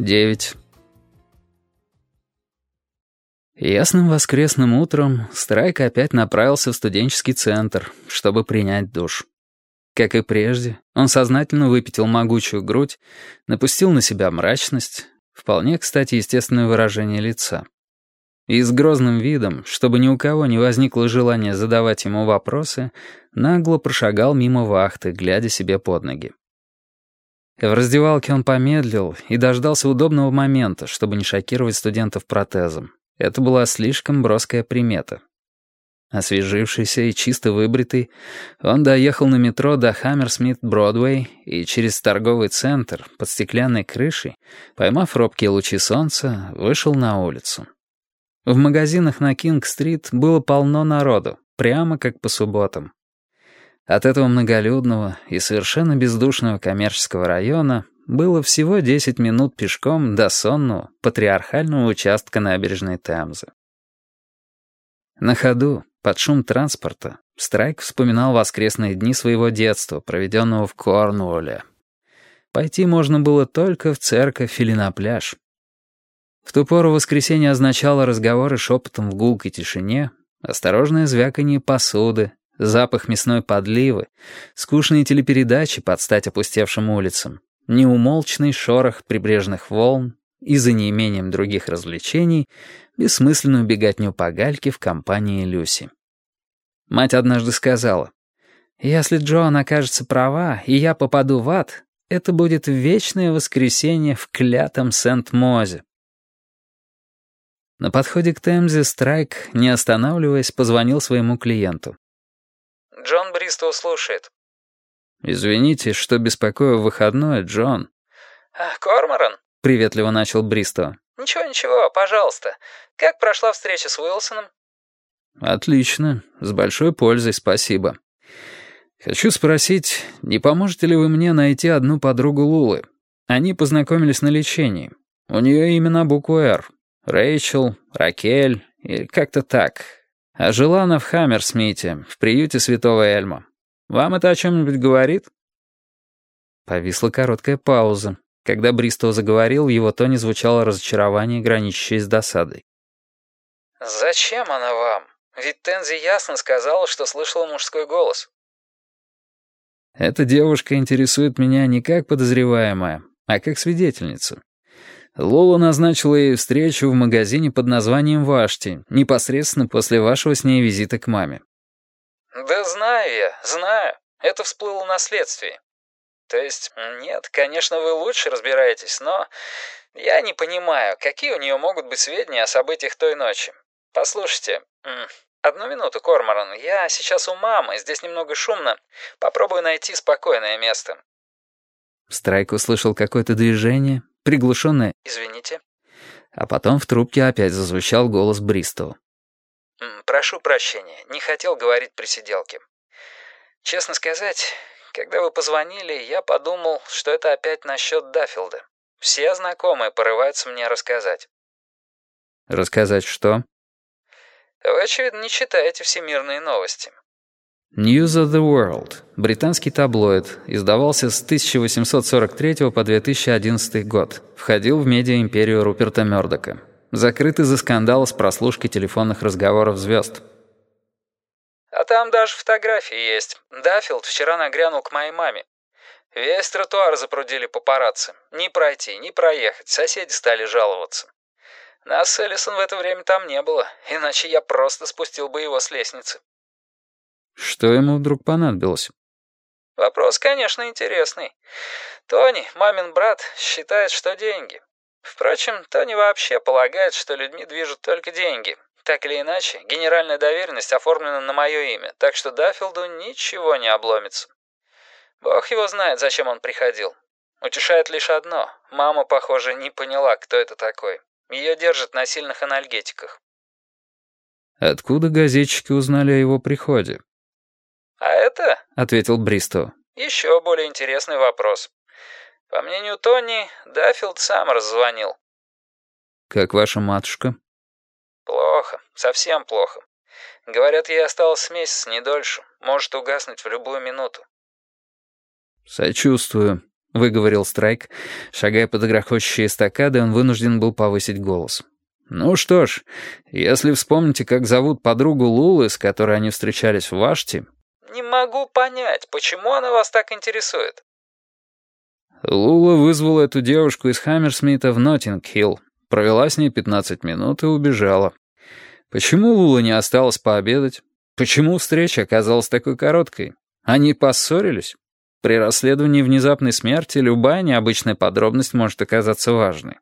Девять. Ясным воскресным утром Страйк опять направился в студенческий центр, чтобы принять душ. Как и прежде, он сознательно выпятил могучую грудь, напустил на себя мрачность, вполне, кстати, естественное выражение лица. И с грозным видом, чтобы ни у кого не возникло желания задавать ему вопросы, нагло прошагал мимо вахты, глядя себе под ноги. В раздевалке он помедлил и дождался удобного момента, чтобы не шокировать студентов протезом. Это была слишком броская примета. Освежившийся и чисто выбритый, он доехал на метро до Хаммерсмит-Бродвей и через торговый центр под стеклянной крышей, поймав робкие лучи солнца, вышел на улицу. В магазинах на Кинг-стрит было полно народу, прямо как по субботам. От этого многолюдного и совершенно бездушного коммерческого района было всего 10 минут пешком до сонного, патриархального участка набережной Темзы. На ходу, под шум транспорта, Страйк вспоминал воскресные дни своего детства, проведенного в Корнуолле. Пойти можно было только в церковь или на пляж. В ту пору воскресенье означало разговоры шепотом в гулкой тишине, осторожное звяканье посуды, запах мясной подливы, скучные телепередачи под стать опустевшим улицам, неумолчный шорох прибрежных волн и, за неимением других развлечений, бессмысленную беготню по гальке в компании Люси. Мать однажды сказала, «Если Джоан окажется права, и я попаду в ад, это будет вечное воскресенье в клятом Сент-Мозе». На подходе к Темзе Страйк, не останавливаясь, позвонил своему клиенту. Джон Бристоу слушает». «Извините, что беспокою в выходной, Джон». А, «Корморан?» — приветливо начал Бристоу. «Ничего-ничего, пожалуйста. Как прошла встреча с Уилсоном?» «Отлично. С большой пользой, спасибо. Хочу спросить, не поможете ли вы мне найти одну подругу Лулы? Они познакомились на лечении. У нее имена букву «Р». Рэйчел, Ракель или как-то так. А жила она в Хаммерсмите, в приюте святого Эльма. Вам это о чем-нибудь говорит?» Повисла короткая пауза. Когда Бристоу заговорил, в его тоне звучало разочарование, граничащее с досадой. «Зачем она вам? Ведь Тензи ясно сказала, что слышала мужской голос». «Эта девушка интересует меня не как подозреваемая, а как свидетельница. Лола назначила ей встречу в магазине под названием «Вашти», непосредственно после вашего с ней визита к маме. «Да знаю я, знаю. Это всплыло на следствии. То есть, нет, конечно, вы лучше разбираетесь, но я не понимаю, какие у нее могут быть сведения о событиях той ночи. Послушайте, одну минуту, Корморан, я сейчас у мамы, здесь немного шумно. Попробую найти спокойное место». Страйк услышал какое-то движение, приглушенное «Извините». А потом в трубке опять зазвучал голос Бристоу. «Прошу прощения, не хотел говорить при сиделке. Честно сказать, когда вы позвонили, я подумал, что это опять насчет Даффилда. Все знакомые порываются мне рассказать». «Рассказать что?» «Вы, очевидно, не читаете всемирные новости». News of the World, британский таблоид, издавался с 1843 по 2011 год, входил в медиа-империю Руперта Мёрдока. Закрыт из-за скандала с прослушкой телефонных разговоров звезд. «А там даже фотографии есть. Даффилд вчера нагрянул к моей маме. Весь тротуар запрудили папарацци. Ни пройти, ни проехать. Соседи стали жаловаться. Нас с Эллисон в это время там не было, иначе я просто спустил бы его с лестницы». Что ему вдруг понадобилось? Вопрос, конечно, интересный. Тони, мамин брат, считает, что деньги. Впрочем, Тони вообще полагает, что людьми движут только деньги. Так или иначе, генеральная доверенность оформлена на мое имя, так что Даффилду ничего не обломится. Бог его знает, зачем он приходил. Утешает лишь одно. Мама, похоже, не поняла, кто это такой. Ее держат на сильных анальгетиках. Откуда газетчики узнали о его приходе? «А это?» — ответил Бристо. «Еще более интересный вопрос. По мнению Тони, Даффилд сам раззвонил». «Как ваша матушка?» «Плохо, совсем плохо. Говорят, ей осталось месяц, не дольше. Может угаснуть в любую минуту». «Сочувствую. — выговорил Страйк. Шагая под грохочущие эстакады, он вынужден был повысить голос. «Ну что ж, если вспомните, как зовут подругу Лулы, с которой они встречались в Ваште...» «Не могу понять, почему она вас так интересует?» Лула вызвала эту девушку из Хаммерсмита в Ноттинг-Хилл, провела с ней 15 минут и убежала. Почему Лула не осталась пообедать? Почему встреча оказалась такой короткой? Они поссорились? При расследовании внезапной смерти любая необычная подробность может оказаться важной.